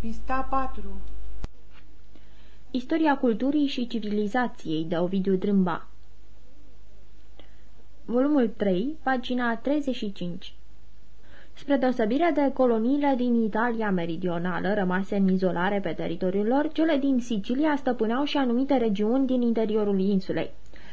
Pista 4 Istoria culturii și civilizației de Ovidiu Drâmba. Volumul 3, pagina 35 Spre deosebire de coloniile din Italia meridională, rămase în izolare pe teritoriul lor, cele din Sicilia stăpâneau și anumite regiuni din interiorul insulei.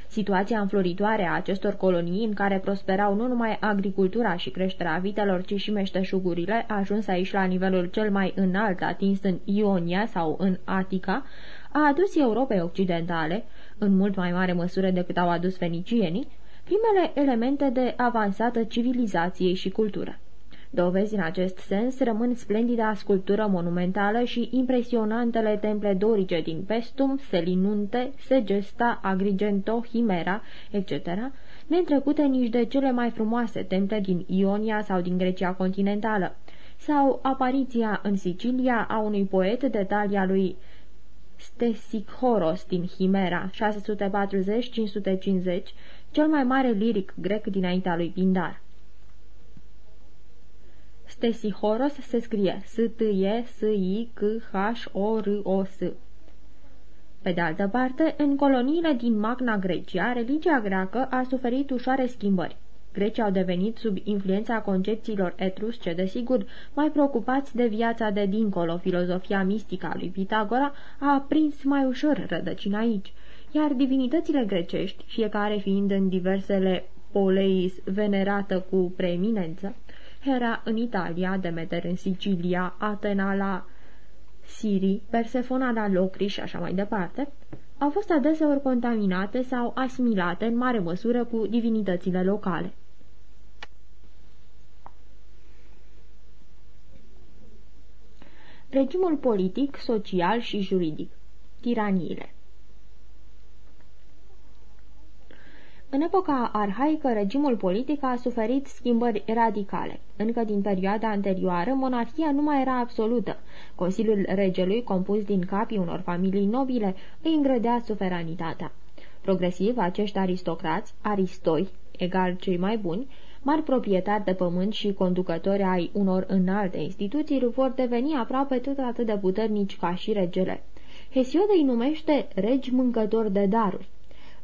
Situația înfloritoare a acestor colonii, în care prosperau nu numai agricultura și creșterea vitelor, ci și meșteșugurile, ajuns aici la nivelul cel mai înalt atins în Ionia sau în Atica, a adus Europei Occidentale, în mult mai mare măsură decât au adus fenicienii, primele elemente de avansată civilizație și cultură. Dovezi în acest sens rămân splendida sculptură monumentală și impresionantele temple dorice din Pestum, Selinunte, Segesta, Agrigento, Himera, etc., neîntrecute nici de cele mai frumoase temple din Ionia sau din Grecia continentală, sau apariția în Sicilia a unui poet de talia lui Stesichoros din Himera, 640-550, cel mai mare liric grec dinaintea lui Pindar. Stesihoros se scrie S-T-E-S-I-C-H-O-R-O-S. Pe de altă parte, în coloniile din Magna Grecia, religia greacă a suferit ușoare schimbări. Grecii au devenit sub influența concepțiilor etrusce, desigur, mai preocupați de viața de dincolo. Filozofia mistică a lui Pitagora a prins mai ușor rădăcina aici, iar divinitățile grecești, fiecare fiind în diversele poleis venerată cu preeminență, Hera în Italia, Demeter în Sicilia, Atena la Sirii, Persefona la Locri și așa mai departe, au fost adeseori contaminate sau asimilate în mare măsură cu divinitățile locale. Regimul politic, social și juridic Tiraniile În epoca arhaică, regimul politic a suferit schimbări radicale. Încă din perioada anterioară, monarhia nu mai era absolută. Consiliul regelui, compus din capii unor familii nobile, îi îngrădea suveranitatea. Progresiv, acești aristocrați, aristoi, egal cei mai buni, mari proprietari de pământ și conducători ai unor înalte instituții vor deveni aproape tot atât de puternici ca și regele. Hesiod îi numește regi mâncători de daruri.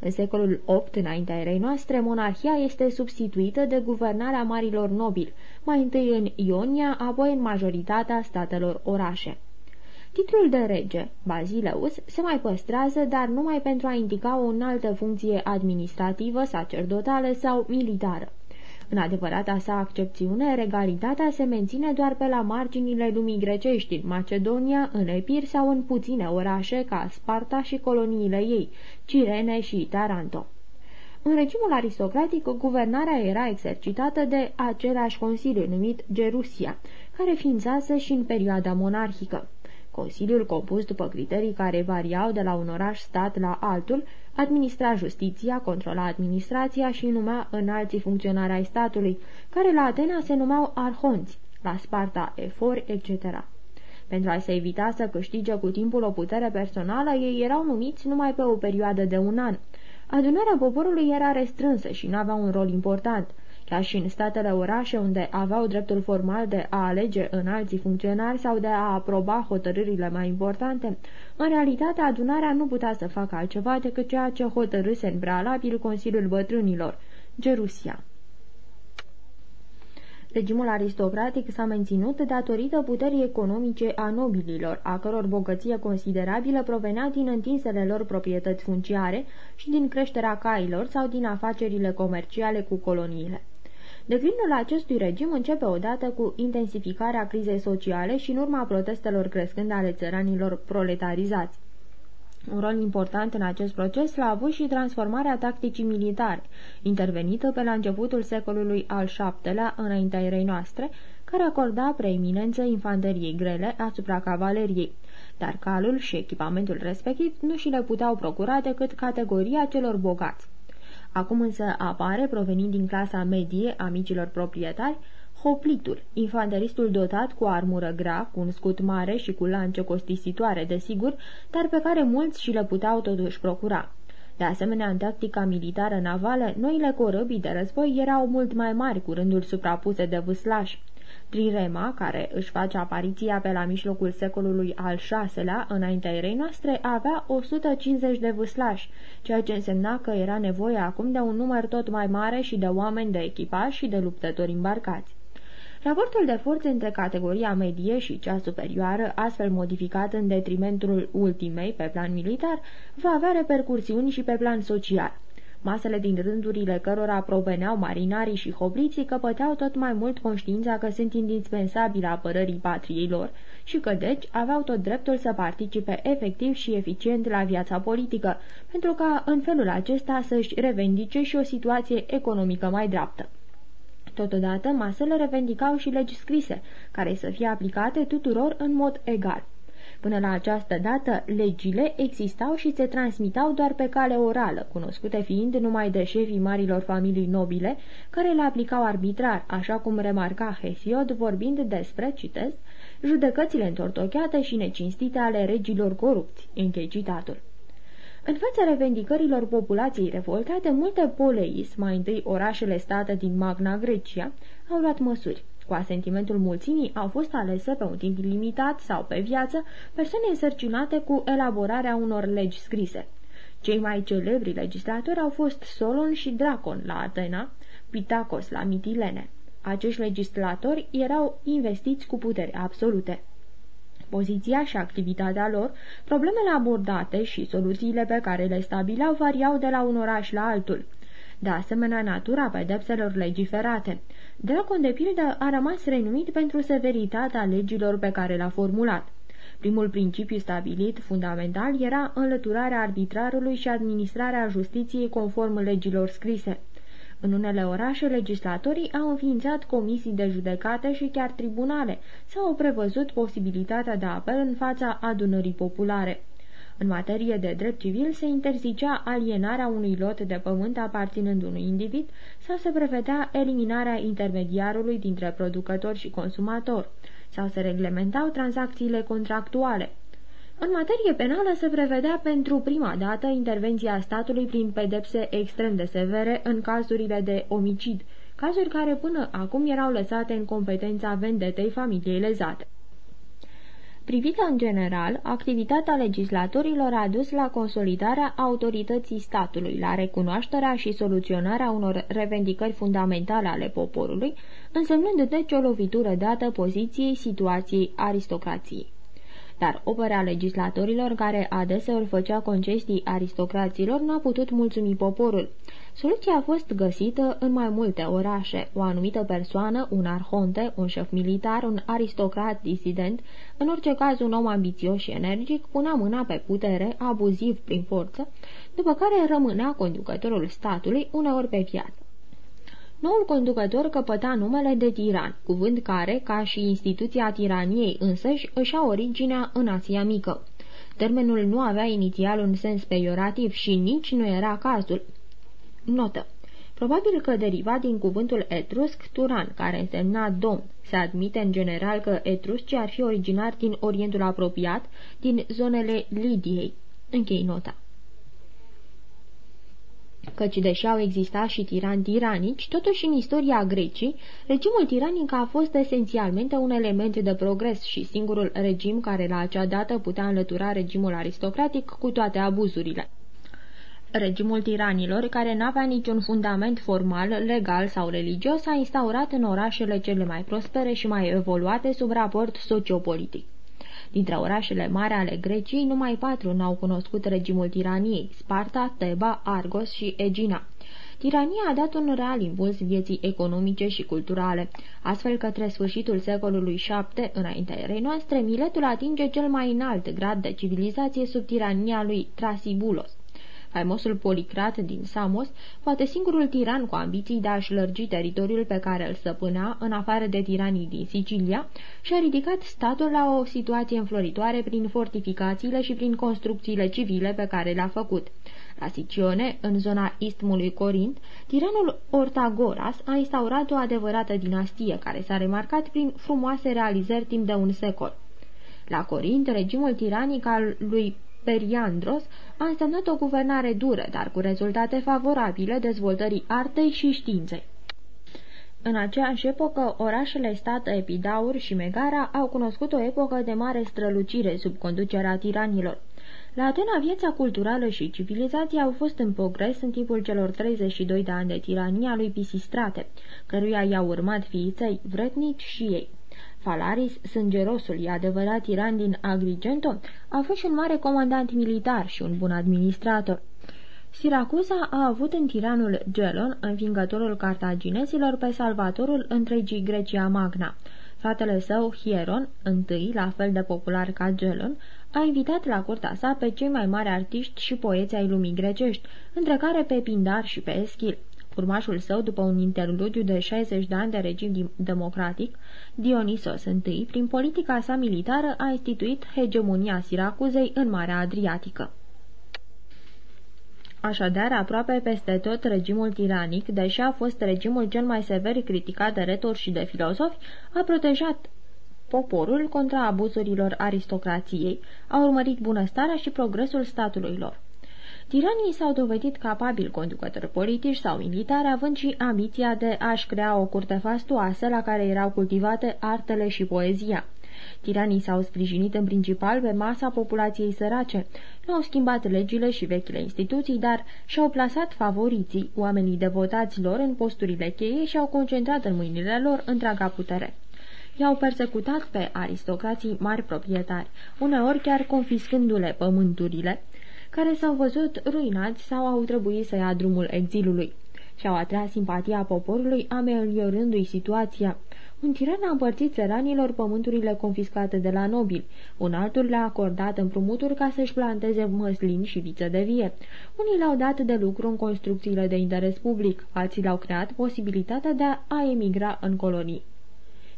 În secolul VIII, înaintea erei noastre, monarhia este substituită de guvernarea marilor nobili, mai întâi în Ionia, apoi în majoritatea statelor orașe. Titlul de rege, Basileus, se mai păstrează, dar numai pentru a indica o înaltă funcție administrativă, sacerdotală sau militară. În adevărata sa accepțiune, regalitatea se menține doar pe la marginile lumii grecești, în Macedonia, în Epir sau în puține orașe ca Sparta și coloniile ei, Cirene și Taranto. În regimul aristocratic, guvernarea era exercitată de același consiliu numit Gerusia, care ființase și în perioada monarhică. Consiliul, compus după criterii care variau de la un oraș-stat la altul, administra justiția, controla administrația și numea înalții funcționari ai statului, care la Atena se numeau arhonți, la Sparta efori, etc. Pentru a se evita să câștige cu timpul o putere personală, ei erau numiți numai pe o perioadă de un an. Adunarea poporului era restrânsă și nu avea un rol important – Chiar și în statele orașe unde aveau dreptul formal de a alege în alții funcționari sau de a aproba hotărârile mai importante, în realitate adunarea nu putea să facă altceva decât ceea ce hotărâse în prealabil Consiliul Bătrânilor, Gerusia. Regimul aristocratic s-a menținut datorită puterii economice a nobililor, a căror bogăție considerabilă provenea din întinsele lor proprietăți funciare și din creșterea cailor sau din afacerile comerciale cu coloniile. Declinul acestui regim începe odată cu intensificarea crizei sociale și în urma protestelor crescând ale țăranilor proletarizați. Un rol important în acest proces l-a avut și transformarea tacticii militare, intervenită pe la începutul secolului al VII-lea înaintea erei noastre, care acorda preeminență infanteriei grele asupra cavaleriei, dar calul și echipamentul respectiv nu și le puteau procura decât categoria celor bogați. Acum însă apare, provenind din clasa medie a micilor proprietari, hoplitul, infanteristul dotat cu armură grea, cu un scut mare și cu lance costisitoare, desigur, dar pe care mulți și le puteau totuși procura. De asemenea, în tactica militară navală, noile corăbii de război erau mult mai mari cu rândul suprapuse de vâslași. Trirema, care își face apariția pe la mijlocul secolului al VI-lea, înaintea erei noastre, avea 150 de vâslași, ceea ce însemna că era nevoie acum de un număr tot mai mare și de oameni de echipaj și de luptători îmbarcați. Raportul de forțe între categoria medie și cea superioară, astfel modificat în detrimentul ultimei pe plan militar, va avea repercursiuni și pe plan social. Masele din rândurile cărora proveneau marinarii și hobliții căpăteau tot mai mult conștiința că sunt indispensabili apărării patriei lor și că deci aveau tot dreptul să participe efectiv și eficient la viața politică, pentru ca în felul acesta să-și revendice și o situație economică mai dreaptă. Totodată, masele revendicau și legi scrise, care să fie aplicate tuturor în mod egal. Până la această dată, legile existau și se transmitau doar pe cale orală, cunoscute fiind numai de șefii marilor familii nobile, care le aplicau arbitrar, așa cum remarca Hesiod vorbind despre, citesc, judecățile întortocheate și necinstite ale regilor corupți. Închei citatul. În fața revendicărilor populației revoltate, multe poleis, mai întâi orașele state din Magna Grecia, au luat măsuri. Cu asentimentul mulțimii au fost alese pe un timp limitat sau pe viață persoane însărcinate cu elaborarea unor legi scrise. Cei mai celebri legislatori au fost Solon și Dracon la Atena, Pitacos la Mitilene. Acești legislatori erau investiți cu putere absolute. Poziția și activitatea lor, problemele abordate și soluțiile pe care le stabilau variau de la un oraș la altul. De asemenea, natura pedepselor legiferate. Dracon, de pildă, a rămas renumit pentru severitatea legilor pe care le-a formulat. Primul principiu stabilit, fundamental, era înlăturarea arbitrarului și administrarea justiției conform legilor scrise. În unele orașe, legislatorii au înființat comisii de judecate și chiar tribunale sau au prevăzut posibilitatea de apel în fața adunării populare. În materie de drept civil se interzicea alienarea unui lot de pământ aparținând unui individ sau se prevedea eliminarea intermediarului dintre producător și consumator sau se reglementau tranzacțiile contractuale. În materie penală se prevedea pentru prima dată intervenția statului prin pedepse extrem de severe în cazurile de omicid, cazuri care până acum erau lăsate în competența vendetei familiei lezate. Privită în general, activitatea legislatorilor a dus la consolidarea autorității statului, la recunoașterea și soluționarea unor revendicări fundamentale ale poporului, însemnând deci o lovitură dată poziției situației aristocrației dar opera legislatorilor care adeseori făcea concesii aristocraților n-a putut mulțumi poporul. Soluția a fost găsită în mai multe orașe. O anumită persoană, un arhonte, un șef militar, un aristocrat disident, în orice caz un om ambițios și energic, punea mâna pe putere, abuziv prin forță, după care rămânea conducătorul statului uneori pe viață. Noul conducător căpăta numele de tiran, cuvânt care, ca și instituția tiraniei însăși, își a originea în Asia Mică. Termenul nu avea inițial un sens peiorativ și nici nu era cazul. Notă. Probabil că deriva din cuvântul etrusc turan, care însemna domn. Se admite în general că etruscii ar fi originari din Orientul apropiat, din zonele Lidiei. Închei nota căci deși au existat și tirani tiranici, totuși în istoria Grecii, regimul tiranic a fost esențialmente un element de progres și singurul regim care la acea dată putea înlătura regimul aristocratic cu toate abuzurile. Regimul tiranilor, care n-avea niciun fundament formal, legal sau religios, a instaurat în orașele cele mai prospere și mai evoluate sub raport sociopolitic. Dintre orașele mari ale Greciei, numai patru n-au cunoscut regimul tiraniei, Sparta, Teba, Argos și Egina. Tirania a dat un real impuls vieții economice și culturale, astfel către sfârșitul secolului VII, înaintea erei noastre, Miletul atinge cel mai înalt grad de civilizație sub tirania lui Trasibulos. Faimosul Policrat din Samos, poate singurul tiran cu ambiții de a-și lărgi teritoriul pe care îl stăpânea, în afară de tiranii din Sicilia, și-a ridicat statul la o situație înfloritoare prin fortificațiile și prin construcțiile civile pe care le-a făcut. La Sicione, în zona istmului Corint, tiranul Ortagoras a instaurat o adevărată dinastie care s-a remarcat prin frumoase realizări timp de un secol. La Corint, regimul tiranic al lui Periandros a însemnat o guvernare dură, dar cu rezultate favorabile dezvoltării artei și științei. În aceeași epocă, orașele stat Epidaur și Megara au cunoscut o epocă de mare strălucire sub conducerea tiranilor. La Atena, viața culturală și civilizația au fost în progres în timpul celor 32 de ani de tiranie a lui Pisistrate, căruia i-au urmat fiiței vretnici și ei. Falaris, sângerosul, e adevărat tiran din Agrigento, a fost și un mare comandant militar și un bun administrator. Siracusa a avut în tiranul Gelon, învingătorul cartaginezilor, pe salvatorul întregii Grecia Magna. Fratele său, Hieron, întâi, la fel de popular ca Gelon, a invitat la curtea sa pe cei mai mari artiști și poeți ai lumii grecești, între care pe Pindar și pe Eschil. Urmașul său, după un interludiu de 60 de ani de regim democratic, Dionisos I, prin politica sa militară, a instituit hegemonia Siracuzei în Marea Adriatică. Așadar, aproape peste tot regimul tiranic, deși a fost regimul cel mai sever criticat de retori și de filozofi, a protejat poporul contra abuzurilor aristocrației, a urmărit bunăstarea și progresul statului lor. Tiranii s-au dovedit capabili conducători politici sau militari, având și ambiția de a-și crea o curte fastuoasă la care erau cultivate artele și poezia. Tiranii s-au sprijinit în principal pe masa populației sărace, nu au schimbat legile și vechile instituții, dar și-au plasat favoriții, oamenii devotați lor, în posturile cheie și au concentrat în mâinile lor întreaga putere. I-au persecutat pe aristocrații mari proprietari, uneori chiar confiscându-le pământurile, care s-au văzut ruinați sau au trebuit să ia drumul exilului. Și-au atras simpatia poporului, ameliorându-i situația. Un tiran a împărțit țăranilor pământurile confiscate de la nobili, un altul le-a acordat împrumuturi ca să-și planteze măslin și viță de vie. Unii le-au dat de lucru în construcțiile de interes public, alții le-au creat posibilitatea de a emigra în colonii.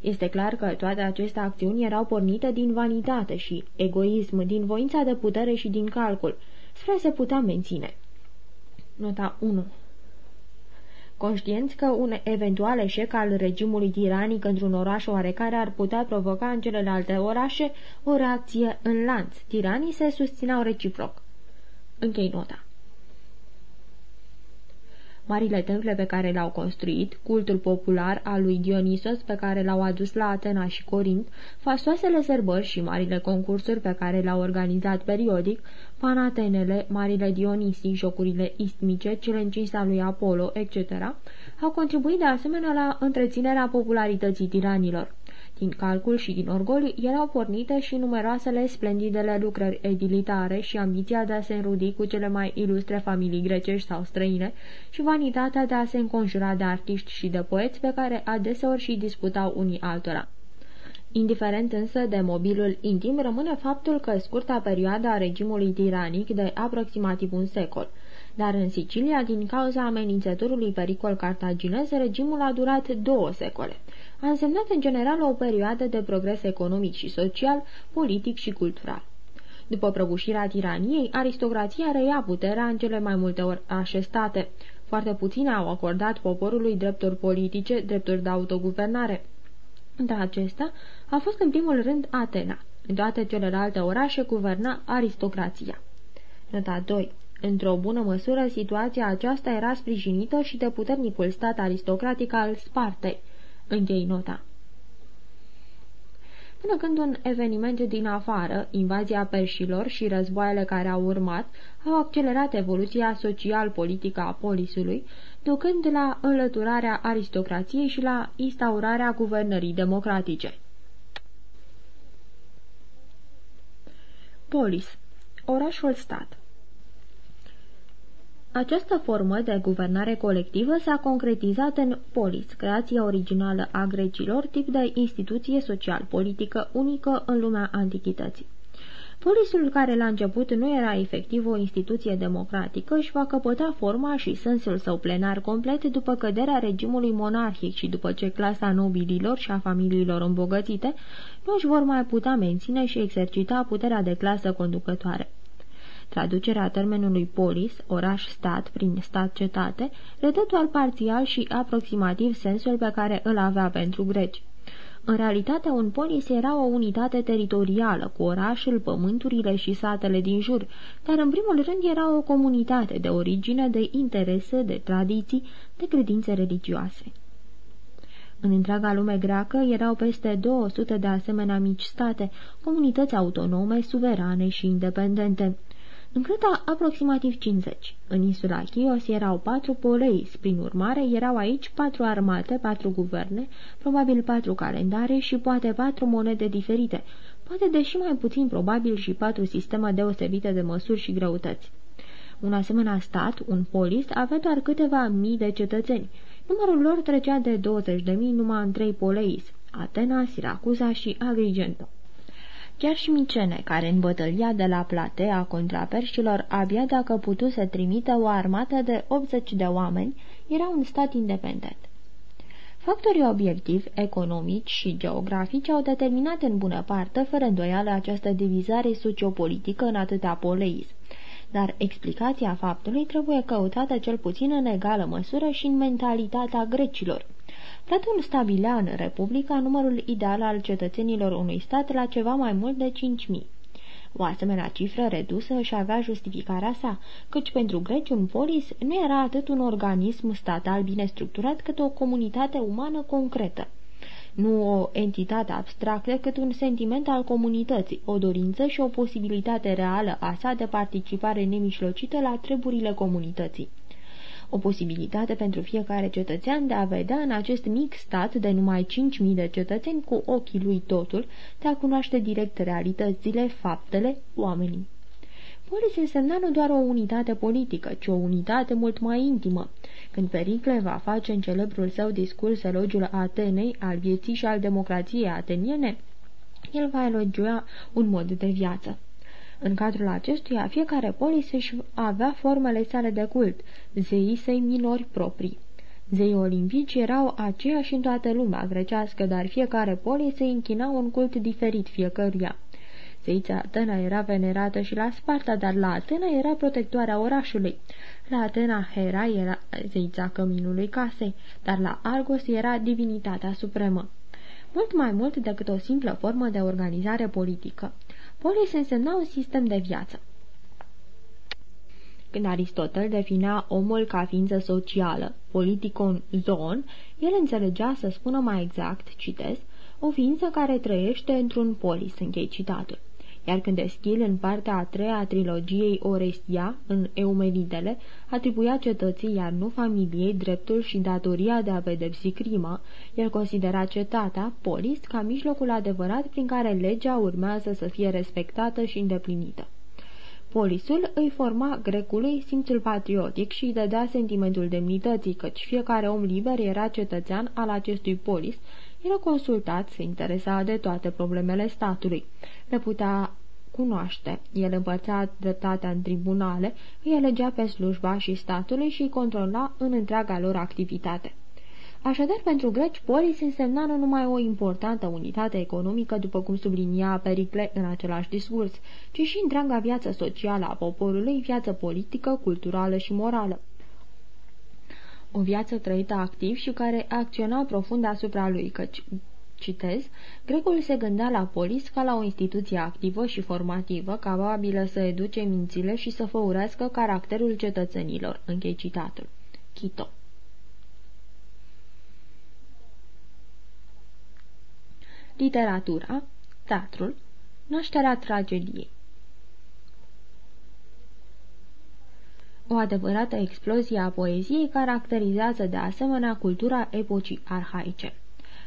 Este clar că toate aceste acțiuni erau pornite din vanitate și egoism, din voința de putere și din calcul, spre se putea menține. Nota 1 Conștienți că un eventual eșec al regimului tiranic într-un oraș oarecare ar putea provoca în celelalte orașe o reacție în lanț, tiranii se susțineau reciproc. Închei nota. Marile temple pe care le-au construit, cultul popular al lui Dionisos pe care l-au adus la Atena și Corint, fastoasele sărbări și marile concursuri pe care le-au organizat periodic, panatenele, marile Dionisii, jocurile istmice, cele încinse lui Apollo, etc., au contribuit de asemenea la întreținerea popularității tiranilor. Din calcul și din orgoliu erau pornite și numeroasele splendidele lucrări edilitare și ambiția de a se înrudi cu cele mai ilustre familii grecești sau străine și vanitatea de a se înconjura de artiști și de poeți pe care adeseori și disputau unii altora. Indiferent însă de mobilul intim, rămâne faptul că scurta perioadă a regimului tiranic de aproximativ un secol, dar în Sicilia, din cauza amenințătorului pericol cartaginez, regimul a durat două secole – a însemnat în general o perioadă de progres economic și social, politic și cultural. După prăbușirea tiraniei, aristocrația reia puterea în cele mai multe ori așestate. Foarte puține au acordat poporului drepturi politice, drepturi de autoguvernare. Între acestea a fost în primul rând Atena. În toate celelalte orașe guverna aristocrația. Nota 2. Într-o bună măsură, situația aceasta era sprijinită și de puternicul stat aristocratic al Spartei. Închei nota. Până când un eveniment din afară, invazia perșilor și războaiele care au urmat, au accelerat evoluția social-politică a polisului, ducând la înlăturarea aristocrației și la instaurarea guvernării democratice. Polis Orașul stat această formă de guvernare colectivă s-a concretizat în polis, creația originală a grecilor, tip de instituție social-politică unică în lumea antichității. Polisul, care la început nu era efectiv o instituție democratică, își va căpăta forma și sensul său plenar complet după căderea regimului monarhic și după ce clasa nobililor și a familiilor îmbogățite nu își vor mai putea menține și exercita puterea de clasă conducătoare. Traducerea termenului polis, oraș-stat, prin stat-cetate, redă doar parțial și aproximativ sensul pe care îl avea pentru greci. În realitate, un polis era o unitate teritorială, cu orașul, pământurile și satele din jur, dar în primul rând era o comunitate de origine, de interese, de tradiții, de credințe religioase. În întreaga lume greacă erau peste 200 de asemenea mici state, comunități autonome, suverane și independente. În Creta, aproximativ 50. În insula Chios erau patru poleis, prin urmare erau aici patru armate, patru guverne, probabil patru calendare și poate patru monede diferite, poate deși mai puțin probabil și patru sisteme deosebite de măsuri și greutăți. Un asemenea stat, un polis, avea doar câteva mii de cetățeni. Numărul lor trecea de 20.000 numai în trei poleis, Atena, Siracuza și Agrigento. Chiar și Micene, care în bătălia de la Platea contra perșilor abia dacă putu să trimită o armată de 80 de oameni, era un stat independent. Factorii obiectivi, economici și geografici au determinat în bună parte, fără îndoială, această divizare sociopolitică în atâtea poleis. Dar explicația faptului trebuie căutată cel puțin în egală măsură și în mentalitatea grecilor. Platon stabilea în Republica numărul ideal al cetățenilor unui stat la ceva mai mult de 5.000. O asemenea cifră redusă își avea justificarea sa, căci pentru greci un polis nu era atât un organism statal bine structurat cât o comunitate umană concretă. Nu o entitate abstractă, cât un sentiment al comunității, o dorință și o posibilitate reală a sa de participare nemișlocită la treburile comunității o posibilitate pentru fiecare cetățean de a vedea în acest mic stat de numai 5.000 de cetățeni cu ochii lui totul, de a cunoaște direct realitățile, faptele, oamenii. Polis însemna nu doar o unitate politică, ci o unitate mult mai intimă. Când Pericle va face în celebrul său discurs elogiul Atenei, al vieții și al democrației ateniene, el va elogia un mod de viață. În cadrul acestuia, fiecare polis își avea formele sale de cult, zeii săi minori proprii. Zeii olimpici erau aceiași în toată lumea grecească, dar fiecare polis îi închina un cult diferit fiecăruia. Zeița Atena era venerată și la Sparta, dar la Atena era protectoarea orașului. La Atena Hera era zeița căminului casei, dar la Argos era divinitatea supremă. Mult mai mult decât o simplă formă de organizare politică. Polis însemna un sistem de viață. Când Aristotel definea omul ca ființă socială, politicon zon, el înțelegea, să spună mai exact, citesc, o ființă care trăiește într-un polis, închei citatul. Iar când Eschil, în partea a treia a trilogiei Orestia, în Eumenidele, atribuia cetății, iar nu familiei, dreptul și datoria de a pedepsi crima, el considera cetatea, polis, ca mijlocul adevărat prin care legea urmează să fie respectată și îndeplinită. Polisul îi forma grecului simțul patriotic și îi dădea sentimentul demnității, căci fiecare om liber era cetățean al acestui polis, era consultat, se interesa de toate problemele statului. Le putea cunoaște. El împărțea dreptatea în tribunale, îi elegea pe slujba și statului și îi controla în întreaga lor activitate. Așadar, pentru greci, polis însemna nu numai o importantă unitate economică, după cum sublinia Pericle în același discurs, ci și întreaga viață socială a poporului, viață politică, culturală și morală o viață trăită activ și care acționa profund asupra lui, căci, citez, grecul se gândea la polis ca la o instituție activă și formativă, capabilă să educe mințile și să făurească caracterul cetățenilor. Închei citatul. Chito Literatura, teatrul, nașterea tragediei O adevărată explozie a poeziei caracterizează de asemenea cultura epocii arhaice.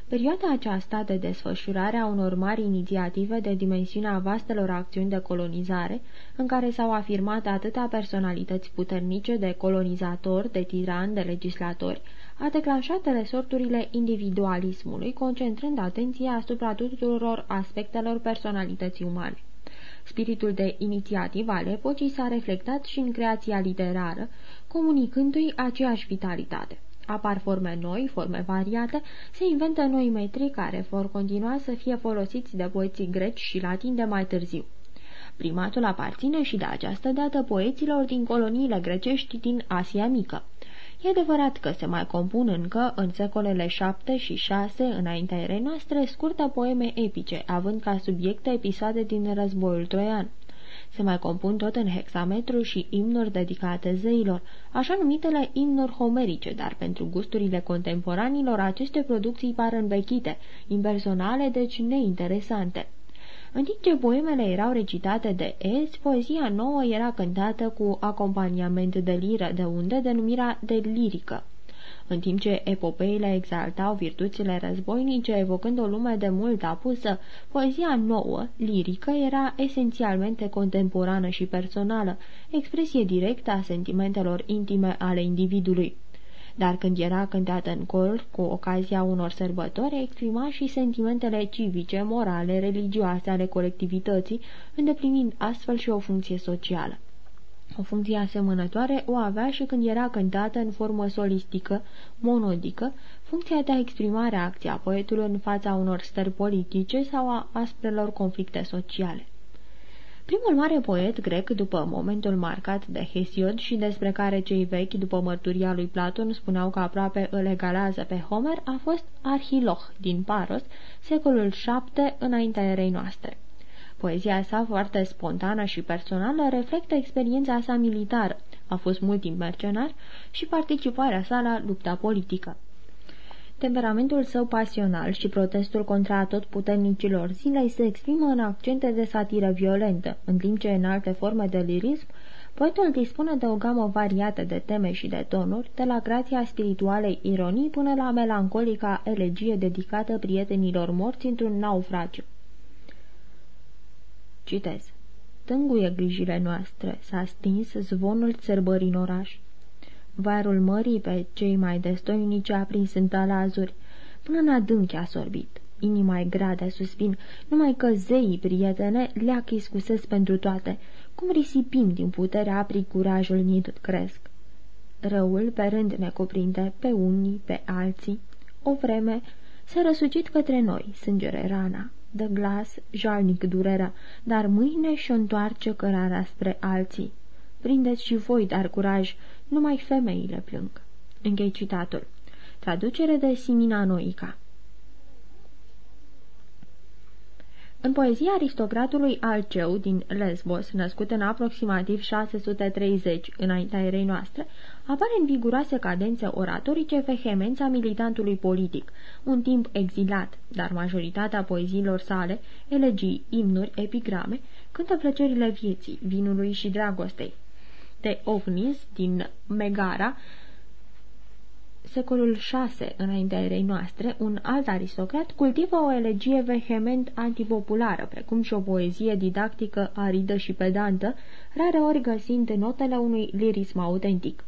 Perioada aceasta de desfășurare a unor mari inițiative de dimensiunea vastelor acțiuni de colonizare, în care s-au afirmat atâtea personalități puternice de colonizatori, de tirani, de legislatori, a declanșat resorturile individualismului, concentrând atenția asupra tuturor aspectelor personalității umane. Spiritul de inițiativă al epocii s-a reflectat și în creația literară, comunicându-i aceeași vitalitate. Apar forme noi, forme variate, se inventă noi metri care vor continua să fie folosiți de poeții greci și latini de mai târziu. Primatul aparține și de această dată poeților din coloniile grecești din Asia Mică. E adevărat că se mai compun încă, în secolele 7 și 6, înaintea erei noastre, scurte poeme epice, având ca subiecte episoade din războiul troian. Se mai compun tot în hexametru și imnuri dedicate zeilor, așa numitele imnuri homerice, dar pentru gusturile contemporanilor aceste producții par învechite, impersonale, deci neinteresante. În timp ce poemele erau recitate de Ez, poezia nouă era cântată cu acompaniament de liră, de unde denumirea de lirică în timp ce epopeile exaltau virtuțile războinice, evocând o lume de mult apusă, poezia nouă, lirică, era esențialmente contemporană și personală, expresie directă a sentimentelor intime ale individului. Dar când era cântată în cor, cu ocazia unor sărbători, exprima și sentimentele civice, morale, religioase ale colectivității, îndeplinind astfel și o funcție socială. O funcție asemănătoare o avea și când era cântată în formă solistică, monodică, funcția de a exprima reacția poetului în fața unor stări politice sau a asprelor conflicte sociale. Primul mare poet grec, după momentul marcat de Hesiod și despre care cei vechi, după mărturia lui Platon, spuneau că aproape îl egalează pe Homer, a fost Arhiloch din Paros, secolul VII înaintea erei noastre. Poezia sa, foarte spontană și personală, reflectă experiența sa militară. A fost mult timp mercenar și participarea sa la lupta politică. Temperamentul său pasional și protestul contra tot puternicilor zilei se exprimă în accente de satiră violentă, în timp ce în alte forme de lirism, poetul dispune de o gamă variată de teme și de tonuri, de la grația spiritualei ironii până la melancolica elegie dedicată prietenilor morți într-un naufragiu. Citez. Tânguie grijile noastre, s-a stins zvonul țărbării în oraș. Vairul mării pe cei mai destoinici a prins în talazuri, până în adânc a sorbit. Inima e grea de suspin, numai că zeii, prietene, le-a chiscusesc pentru toate, cum risipim din puterea apri curajul nidut cresc. Răul pe rând ne cuprinde pe unii, pe alții. O vreme s-a răsucit către noi, sângere rana, de glas, jalnic durerea, dar mâine și-o întoarce cărarea spre alții. Prindeți și voi, dar curaj, numai femeile plâng. Închei citatul. Traducere de Simina Noica În poezia aristocratului Alceu din Lesbos, născut în aproximativ 630 înaintea erei noastre, apare în viguroase cadențe oratorice vehemența militantului politic, un timp exilat, dar majoritatea poeziilor sale, elegii, imnuri, epigrame, cântă plăcerile vieții, vinului și dragostei. De Ovnis din Megara secolul VI înaintea erei noastre, un alt aristocrat cultivă o elegie vehement antipopulară, precum și o poezie didactică aridă și pedantă, rare ori găsind notele unui lirism autentic.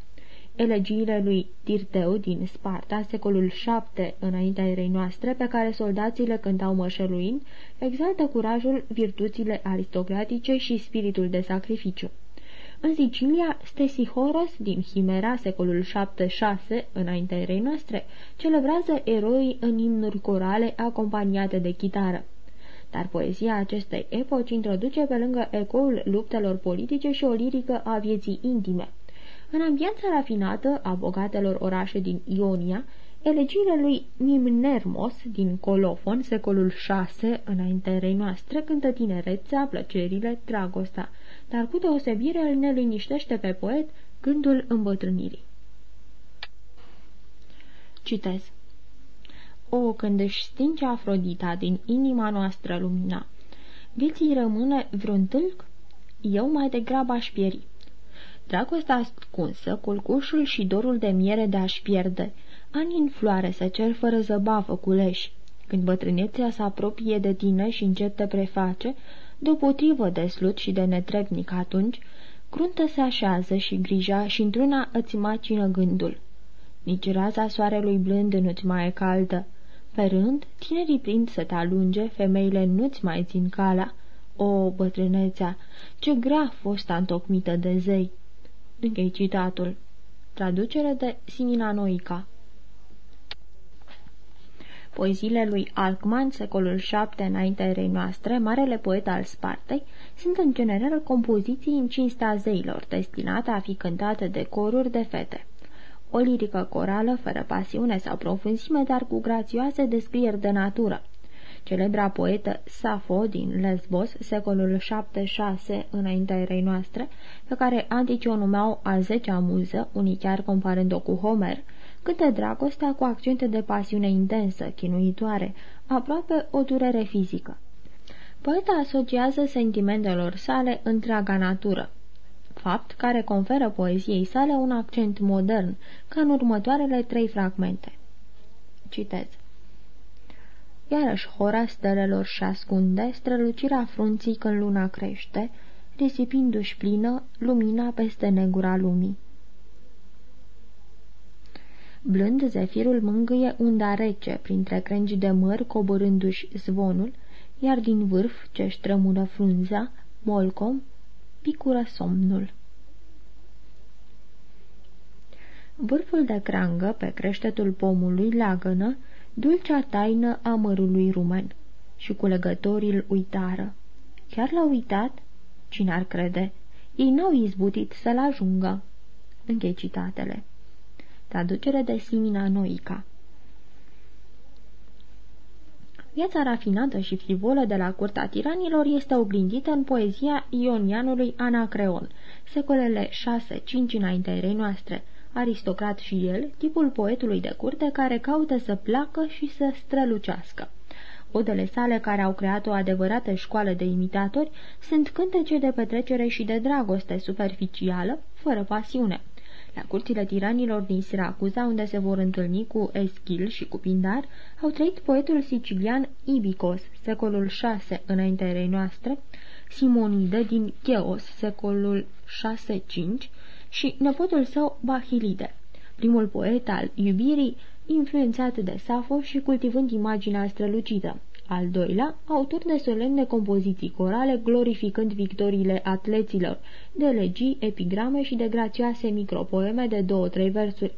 Elegiile lui Tirteu din Sparta, secolul VII înaintea erei noastre, pe care soldații le cântau mășăluind, exaltă curajul, virtuțile aristocratice și spiritul de sacrificiu. În Sicilia, Stesihoros din Himera, secolul 7-6, înaintea erei noastre, celebrează eroi în imnuri corale acompaniate de chitară. Dar poezia acestei epoci introduce pe lângă ecoul luptelor politice și o lirică a vieții intime. În ambianța rafinată a bogatelor orașe din Ionia, elegiile lui Mimnermos din Colofon, secolul 6, înaintea erei noastre, cântă tinerețea, plăcerile, dragostea dar cu deosebire îl neliniștește pe poet gândul îmbătrânirii. Citez. O, când își stinge Afrodita din inima noastră lumina, vieții rămâne vreun tâlc? Eu mai degrabă aș pieri. Dragostea ascunsă, culcușul și dorul de miere de a-și pierde, ani în floare să cer fără zăbavă culeși. Când bătrânețea se apropie de tine și încet te preface, Deopotrivă de slut și de netrebnic atunci, cruntă se așează și grija și într-una îți macină gândul. Nici raza soarelui blând nu-ți mai e caldă. Pe rând, tinerii prind să te alunge, femeile nu-ți mai țin calea. O, bătrânețea, ce grea fost întocmită de zei! Închei citatul. Traducere de Simina Noica Poeziile lui Alcman, secolul VII înaintea erei noastre, marele poet al Spartei, sunt în general compoziții în cinstea zeilor, destinate a fi cântate de coruri de fete. O lirică corală, fără pasiune sau profunzime, dar cu grațioase descrieri de natură. Celebra poetă Safo din Lesbos, secolul 7-6 înaintea erei noastre, pe care anticii o numeau a zecea muză, unii chiar comparând-o cu Homer, câte dragostea cu accente de pasiune intensă, chinuitoare, aproape o durere fizică. Poeta asociază sentimentelor sale întreaga natură, fapt care conferă poeziei sale un accent modern, ca în următoarele trei fragmente. Citez. Iarăși hora stelelor și ascunde strălucirea frunții când luna crește, risipindu-și plină lumina peste negura lumii. Blând, zefirul mângâie unda rece, printre crengi de măr coborându-și zvonul, iar din vârf, ce-și trămură frunza, molcom, picură somnul. Vârful de crangă pe creștetul pomului leagănă dulcea taină a mărului rumen și culegătorii îl uitară. Chiar l-a uitat? Cine ar crede? Ei n-au izbutit să-l ajungă. Închei citatele. Traducere de Simina Noica Viața rafinată și frivolă de la curtea tiranilor este oglindită în poezia ionianului Anacreon, secolele 6-5 înaintea noastre, aristocrat și el, tipul poetului de curte care caută să placă și să strălucească. Odele sale, care au creat o adevărată școală de imitatori, sunt cântece de petrecere și de dragoste superficială, fără pasiune. La curțile tiranilor din Siracuza, unde se vor întâlni cu Eschil și cu Pindar, au trăit poetul sicilian Ibicos, secolul 6 înaintea erei noastre, Simonide din Cheos, secolul 6-5, și nepotul său Bahilide, primul poet al iubirii, influențat de Safo și cultivând imaginea strălucită. Al doilea, autor de solemne compoziții corale glorificând victoriile atleților, de legii, epigrame și de grațioase micropoeme de două-trei versuri.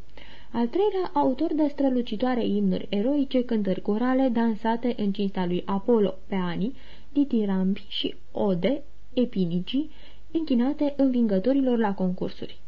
Al treilea, autor de strălucitoare imnuri eroice, cântări corale dansate în cinsta lui Apollo, pe ani, ditirambi și ode, epinicii, închinate învingătorilor la concursuri.